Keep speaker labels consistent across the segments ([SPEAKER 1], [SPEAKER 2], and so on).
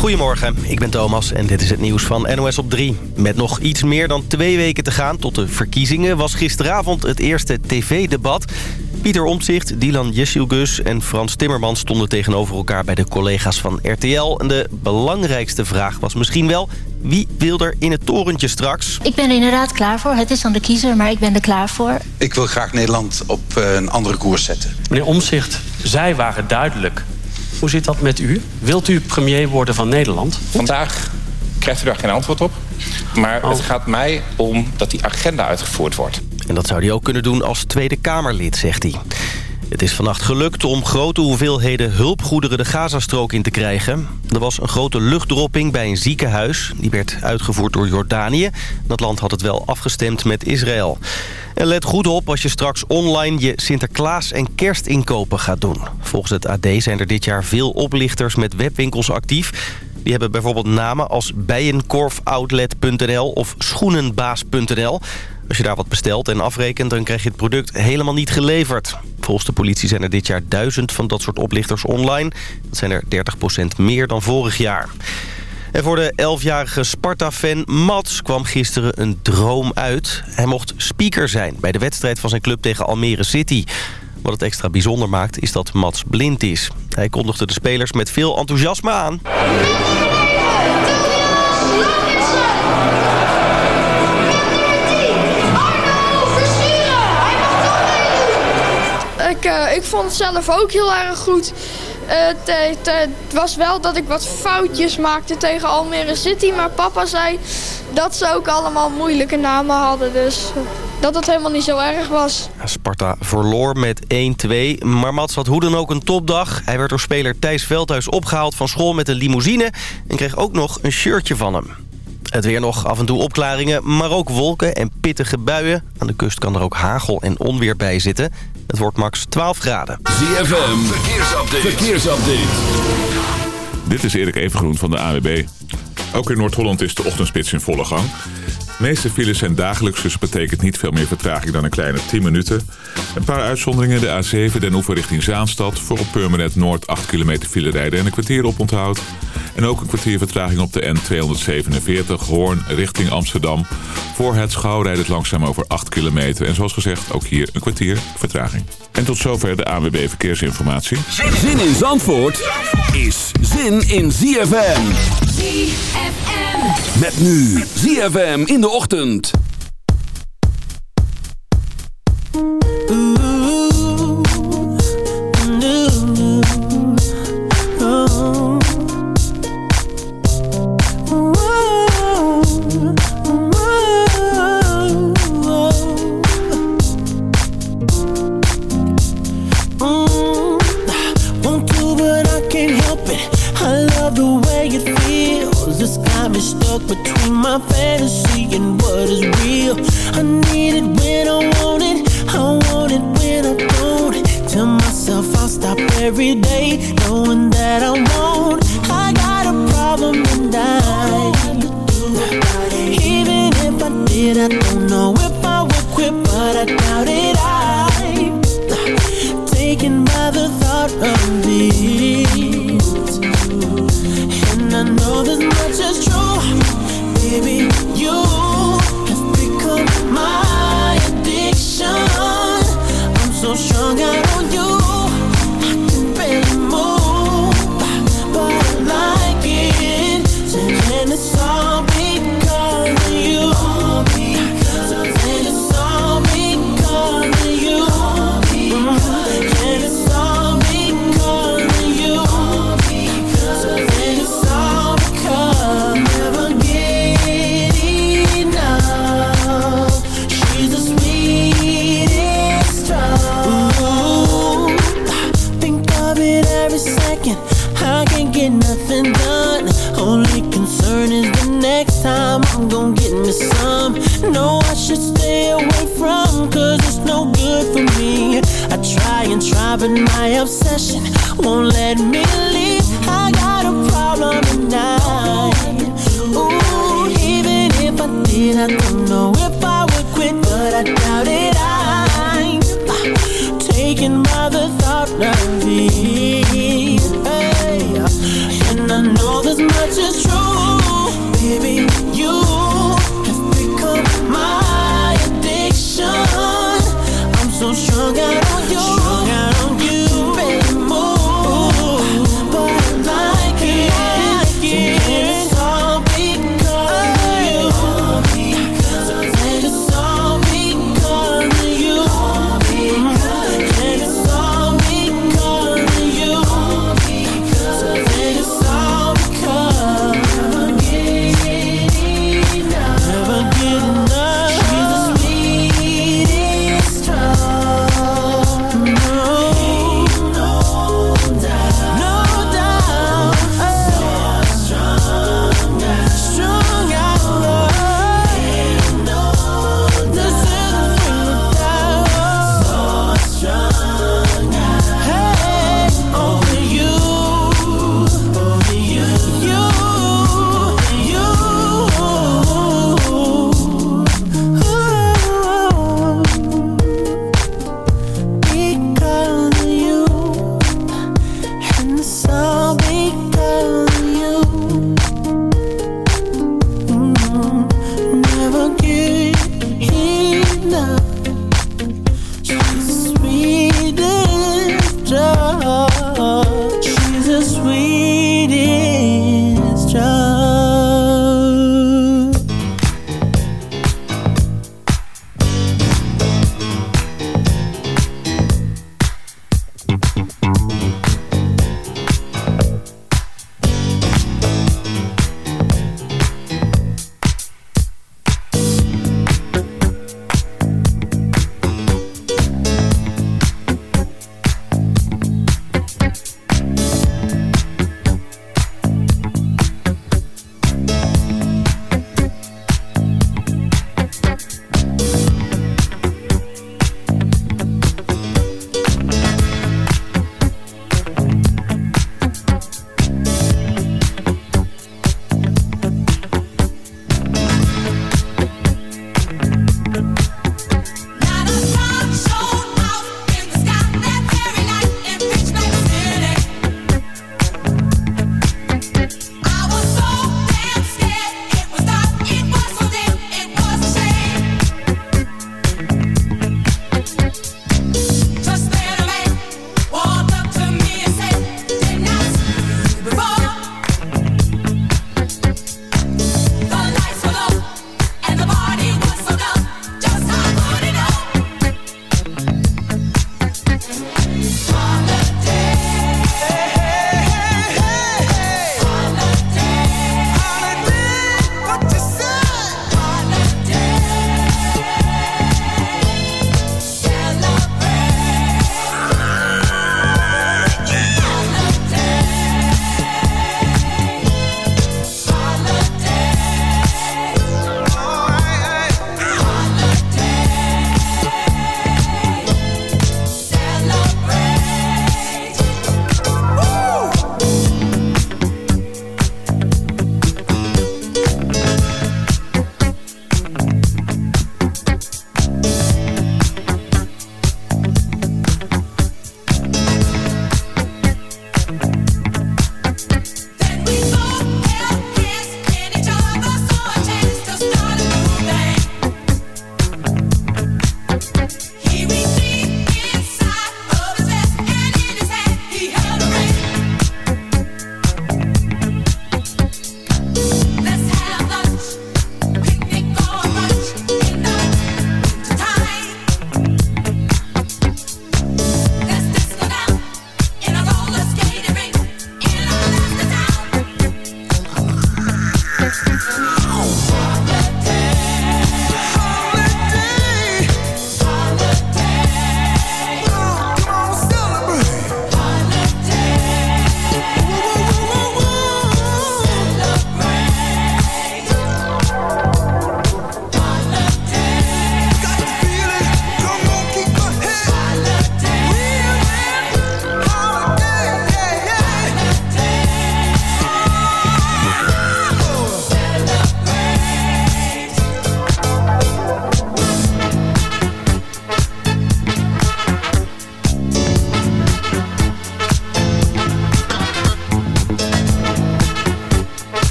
[SPEAKER 1] Goedemorgen, ik ben Thomas en dit is het nieuws van NOS op 3. Met nog iets meer dan twee weken te gaan tot de verkiezingen... was gisteravond het eerste tv-debat. Pieter Omtzigt, Dylan Jessilgus en Frans Timmermans stonden tegenover elkaar bij de collega's van RTL. En de belangrijkste vraag was misschien wel... Wie wil er in het torentje straks?
[SPEAKER 2] Ik ben er inderdaad klaar voor. Het is aan de kiezer, maar ik ben er klaar voor.
[SPEAKER 3] Ik wil graag Nederland op eh, een andere koers zetten.
[SPEAKER 4] Meneer Omzicht, zij waren duidelijk. Hoe zit dat met u? Wilt u premier worden van Nederland?
[SPEAKER 5] Vandaag krijgt u daar geen antwoord op. Maar
[SPEAKER 4] Oh.
[SPEAKER 5] het gaat mij om dat die agenda uitgevoerd wordt.
[SPEAKER 1] En dat zou hij ook kunnen doen als Tweede Kamerlid, zegt hij. Het is vannacht gelukt om grote hoeveelheden hulpgoederen de Gazastrook in te krijgen. Er was een grote luchtdropping bij een ziekenhuis. Die werd uitgevoerd door Jordanië. Dat land had het wel afgestemd met Israël. En let goed op als je straks online je Sinterklaas- en kerstinkopen gaat doen. Volgens het AD zijn er dit jaar veel oplichters met webwinkels actief. Die hebben bijvoorbeeld namen als bijenkorfoutlet.nl of schoenenbaas.nl. Als je daar wat bestelt en afrekent, dan krijg je het product helemaal niet geleverd. Volgens de politie zijn er dit jaar duizend van dat soort oplichters online. Dat zijn er 30% meer dan vorig jaar. En voor de 11-jarige Sparta-fan Mats kwam gisteren een droom uit. Hij mocht speaker zijn bij de wedstrijd van zijn club tegen Almere City. Wat het extra bijzonder maakt is dat Mats blind is. Hij kondigde de spelers met veel enthousiasme aan.
[SPEAKER 6] Ik, eh, ik vond het zelf ook heel erg goed. Eh, het, was wel dat ik wat foutjes maakte tegen Almere City. Maar papa zei dat ze ook allemaal moeilijke namen hadden. Dus dat het helemaal niet zo erg was.
[SPEAKER 1] Sparta verloor met 1-2. Maar Mats had hoe dan ook een topdag. Hij werd door speler Thijs Veldhuis opgehaald van school met een limousine... en kreeg ook nog een shirtje van hem. Het weer nog af en toe opklaringen, maar ook wolken en pittige buien. Aan de kust kan er ook hagel en onweer bij zitten. Het wordt max 12 graden.
[SPEAKER 7] ZFM, verkeersupdate. verkeersupdate.
[SPEAKER 8] Dit is Erik Evengroen van de AWB. Ook in Noord-Holland is de ochtendspits in volle gang. De meeste files zijn dagelijks, dus betekent niet veel meer vertraging dan een kleine 10 minuten. Een paar uitzonderingen. De A7 Den Oever richting Zaanstad. Voor op Purmerend Noord 8 kilometer file rijden en een kwartier op onthoud. En ook een kwartier vertraging op de N247 Hoorn richting Amsterdam. Voor het Schouw rijdt het langzaam over 8 kilometer. En zoals gezegd, ook hier een kwartier vertraging. En tot zover de ANWB Verkeersinformatie.
[SPEAKER 7] Zin in Zandvoort is zin in ZFM. Met nu ZFM in de ochtend.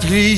[SPEAKER 9] pluie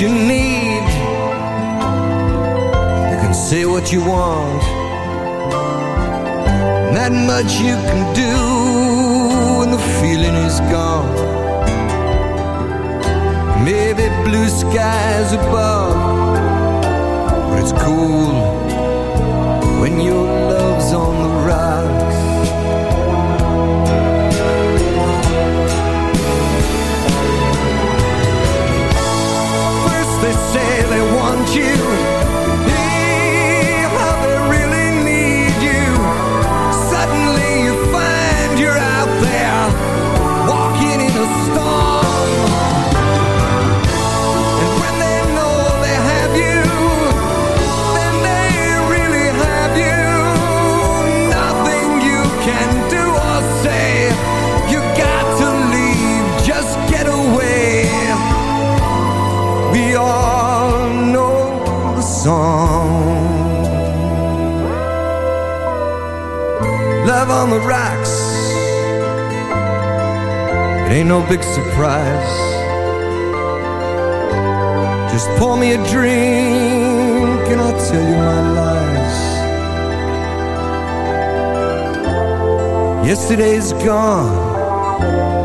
[SPEAKER 10] you need. You can say what you want. That much you can do When the feeling is gone. Maybe blue skies above But it's cool When your love's on yesterday's gone.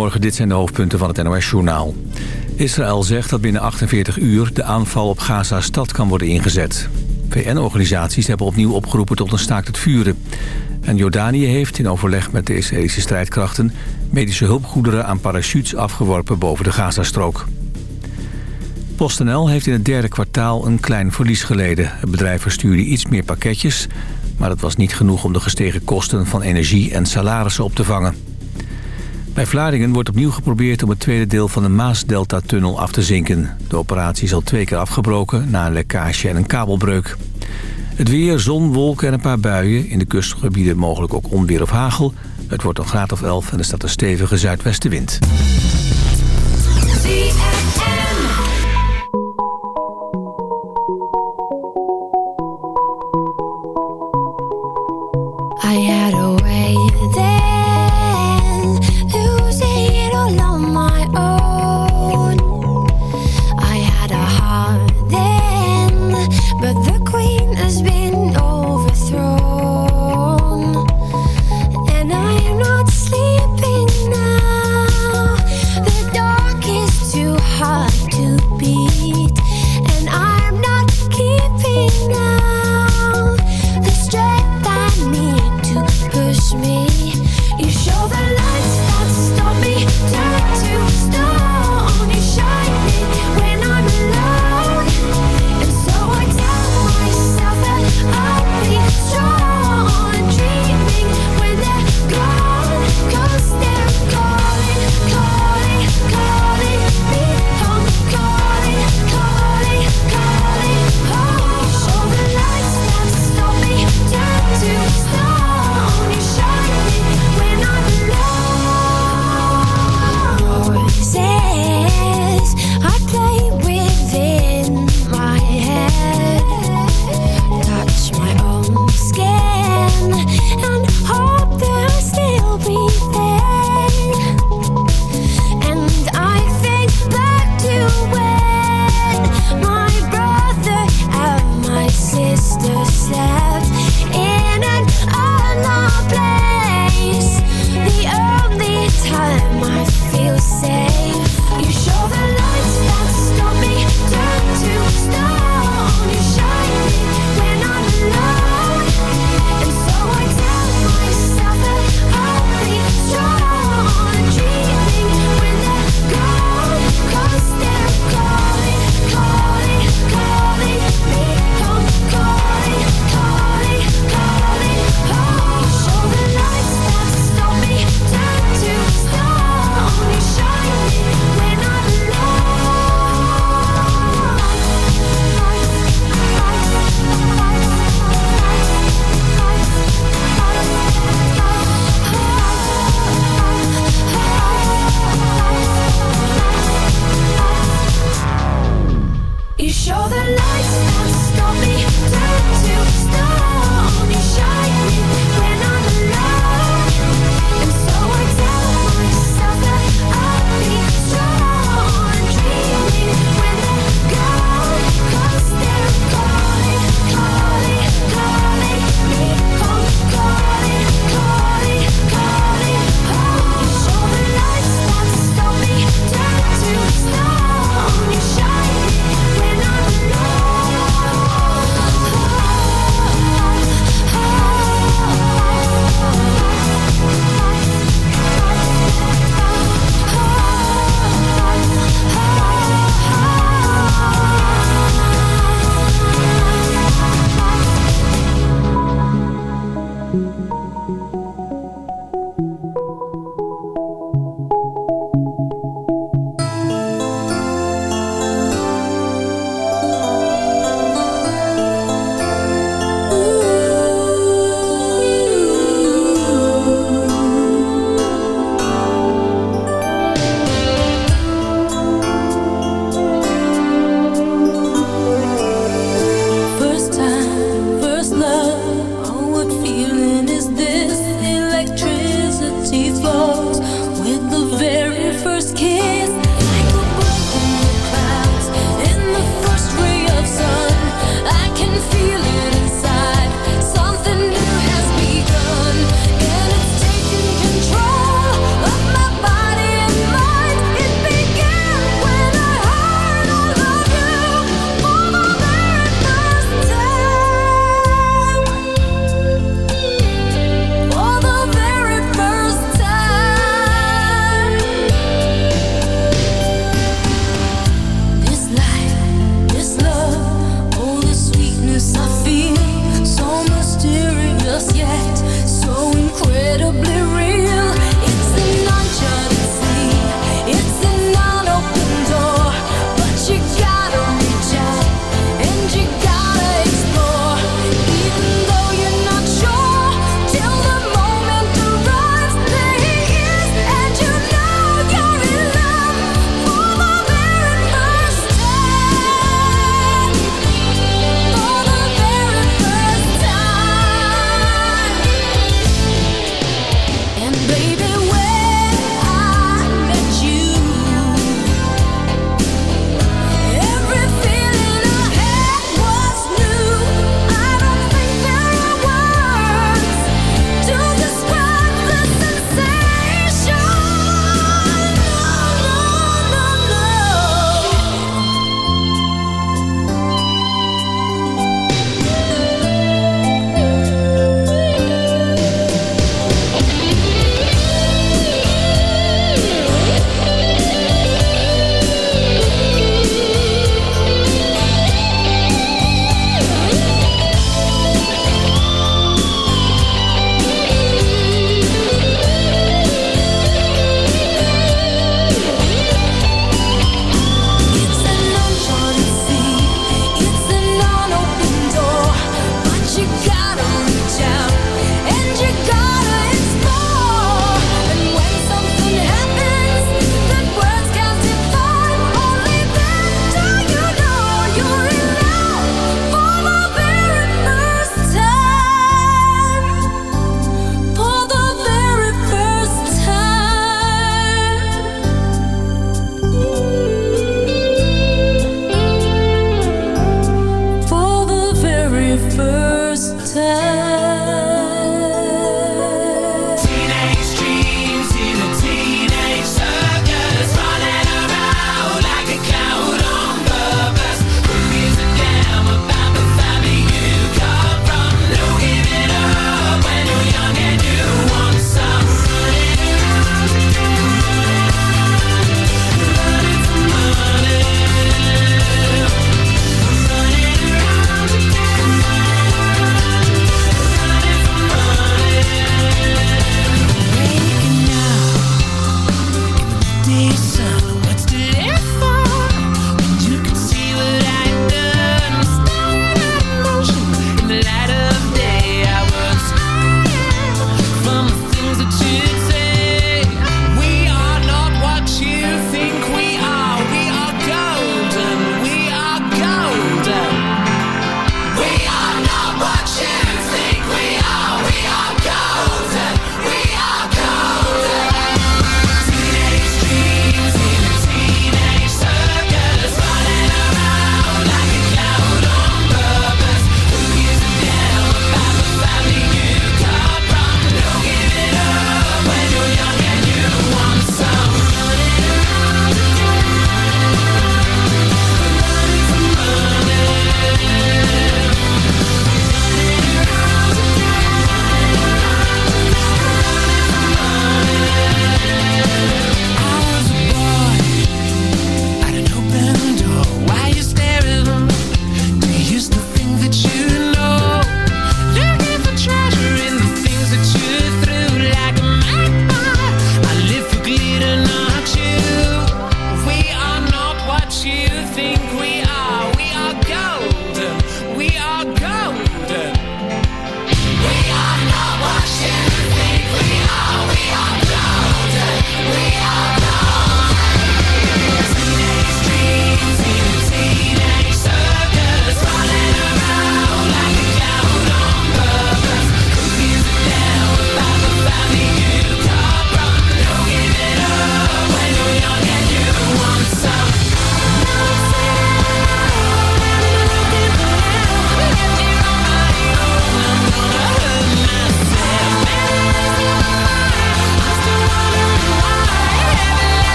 [SPEAKER 11] Goedemorgen, dit zijn de hoofdpunten van het NOS-journaal. Israël zegt dat binnen 48 uur de aanval op Gaza-stad kan worden ingezet. VN-organisaties hebben opnieuw opgeroepen tot een staakt het vuren. En Jordanië heeft in overleg met de Israëlische strijdkrachten... medische hulpgoederen aan parachutes afgeworpen boven de Gazastrook. PostNL heeft in het derde kwartaal een klein verlies geleden. Het bedrijf verstuurde iets meer pakketjes... maar dat was niet genoeg om de gestegen kosten van energie en salarissen op te vangen. Bij Vlaardingen wordt opnieuw geprobeerd om het tweede deel van de Maas-Delta-tunnel af te zinken. De operatie is al twee keer afgebroken na een lekkage en een kabelbreuk. Het weer, zon, wolken en een paar buien. In de kustgebieden mogelijk ook onweer of hagel. Het wordt een graad of 11 en er staat een stevige zuidwestenwind.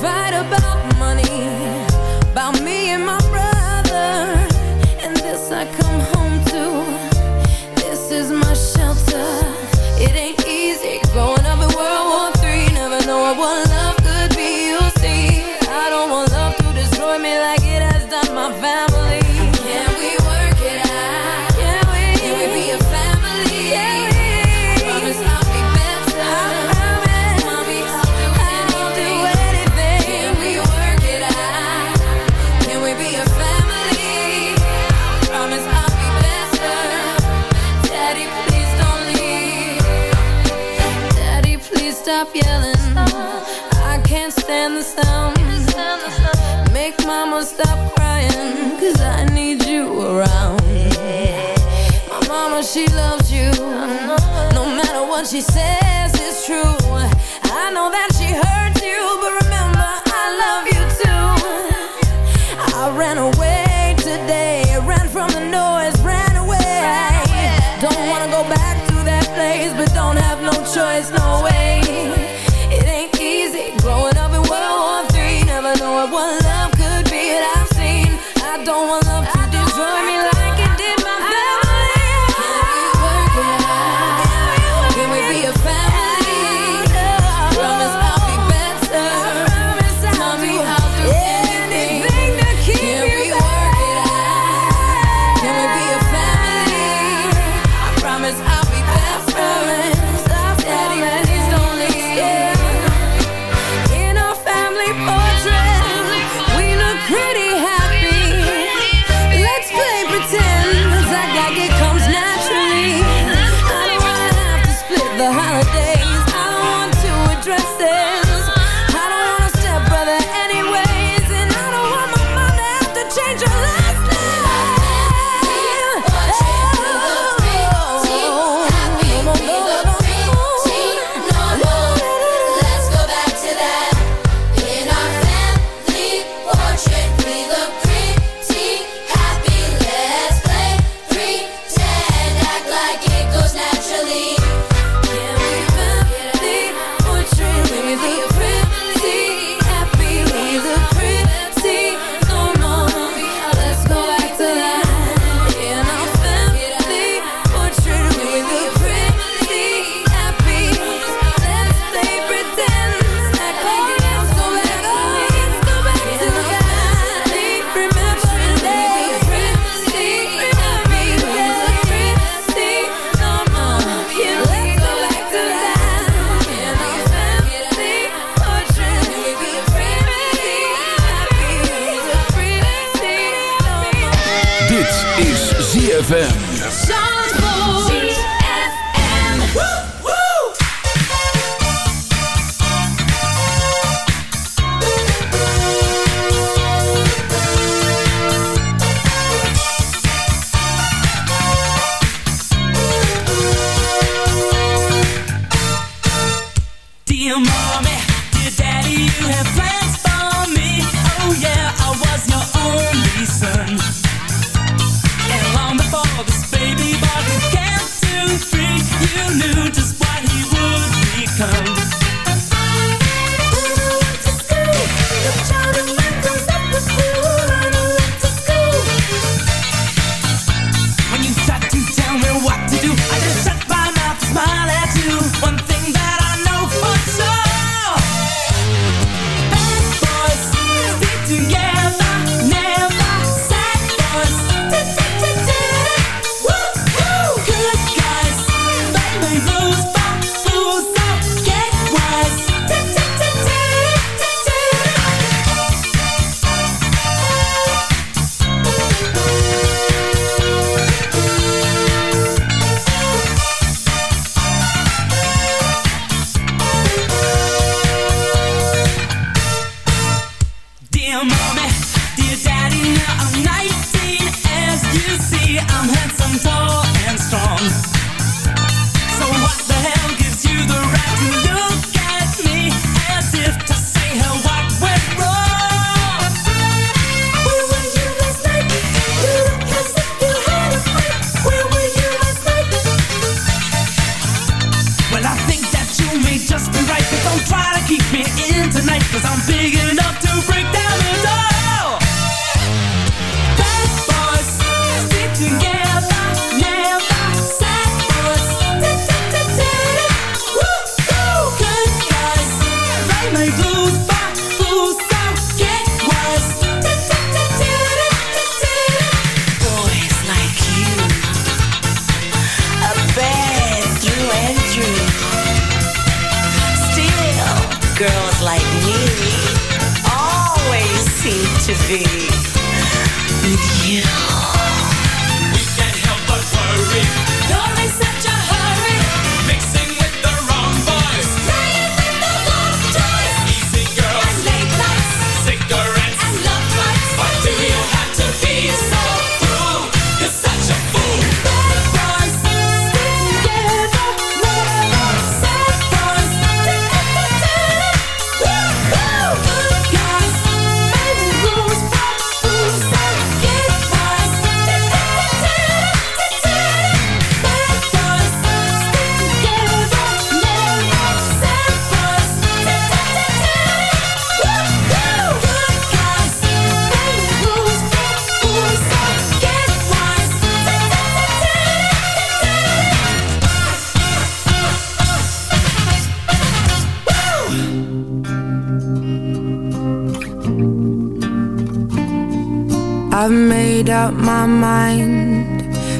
[SPEAKER 12] fight about money, about me and my and the sound Make mama stop crying Cause I need you around. My mama, she loves you. No matter what she says, it's true. I know that she hurts you, but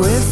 [SPEAKER 13] with